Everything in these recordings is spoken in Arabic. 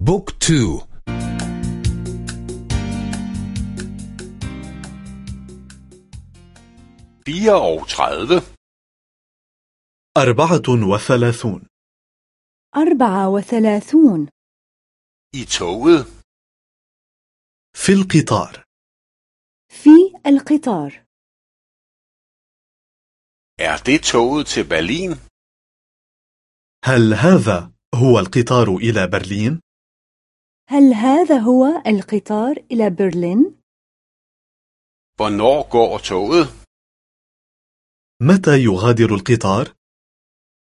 بوك تو. أربعة وثلاثون. أربعة وثلاثون. في القطار. في القطار. Er det toget til Berlin? هل هذا هو القطار إلى برلين؟ هل هذا هو القطار إلى برلين؟ Hvornår går toget? متى يغادر القطار؟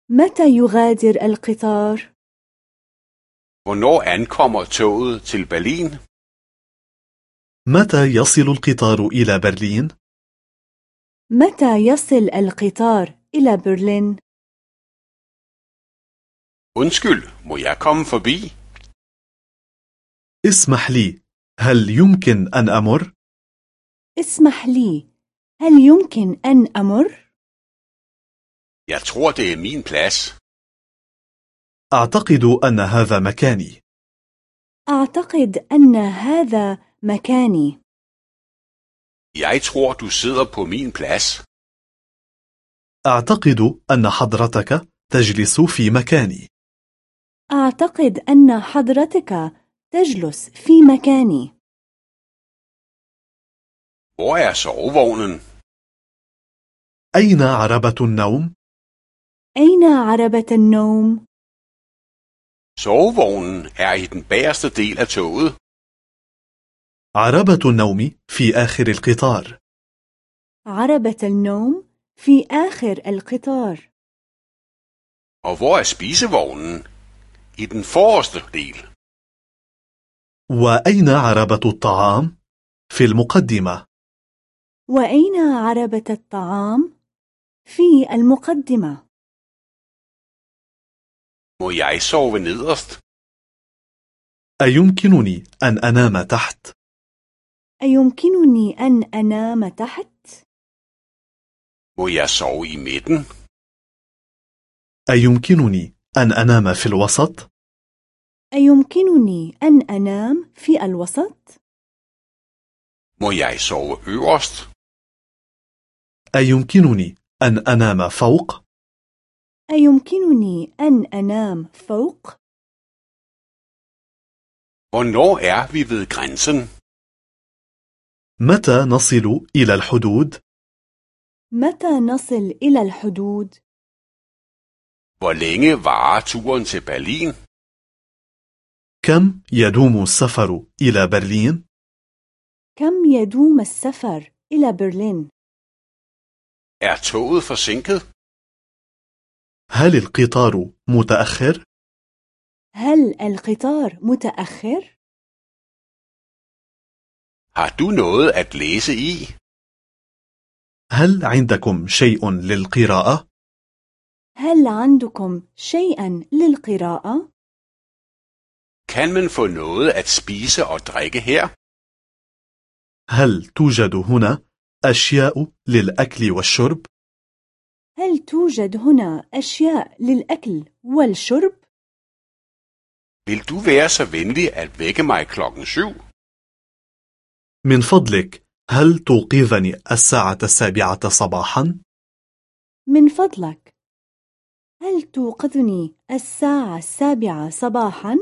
متى يغادر القطار؟ Hvornår ankommer toget til Berlin? متى يصل القطار إلى برلين؟ متى يصل القطار إلى برلين؟ Undskyld, må jeg komme forbi? اسمح لي هل يمكن أن أمر؟ اسمح لي هل يمكن أن أمر؟ Jeg tror, det er min plads. أعتقد أن هذا مكاني أعتقد أن هذا مكاني Jeg tror, du sidder på min plads. أعتقد أن حضرتك تجلس في مكاني أعتقد أن حضرتك تجلس في مكاني. أين عربة النوم؟ أين عربة النوم؟ Sovevognen عربة النوم في آخر القطار. عربة النوم في آخر القطار. Og hvor er. وأين عربة الطعام؟ في المقدمة وأين عربة الطعام؟ في المقدمة Må jeg sove nederst? أيمكنني أن أنام تحت؟ أيمكنني أن أنام تحت؟ Må jeg sove i midten? أيمكنني أن أنام في الوسط؟ أيمكنني أن أنام في الوسط؟ Må jeg sove øverst? أيمكنني أن أنام فوق؟ أيمكنني أن أنام فوق؟ Hvornår er vi ved grænsen? متى نصل إلى الحدود؟ متى نصل إلى الحدود؟ Hvor længe varer turen til Berlin? كم يدوم السفر إلى برلين؟ كم يدوم السفر إلى برلين؟ Er toget forsinket? هل القطار متأخر؟ هل القطار متأخر؟ Har du noget at læse i? هل عندكم شيء للقراءة؟ هل عندكم شيئا للقراءة؟ Kan man få noget at spise og drikke her? هل توجد هنا أشياء للأكل والشرب؟ هل توجد هنا أشياء للأكل والشرب؟ Vil du være så venlig at vække mig klokken syv? من فضلك هل توقظني الساعة السابعة صباحا؟ من فضلك هل توقظني الساعة السابعة صباحا؟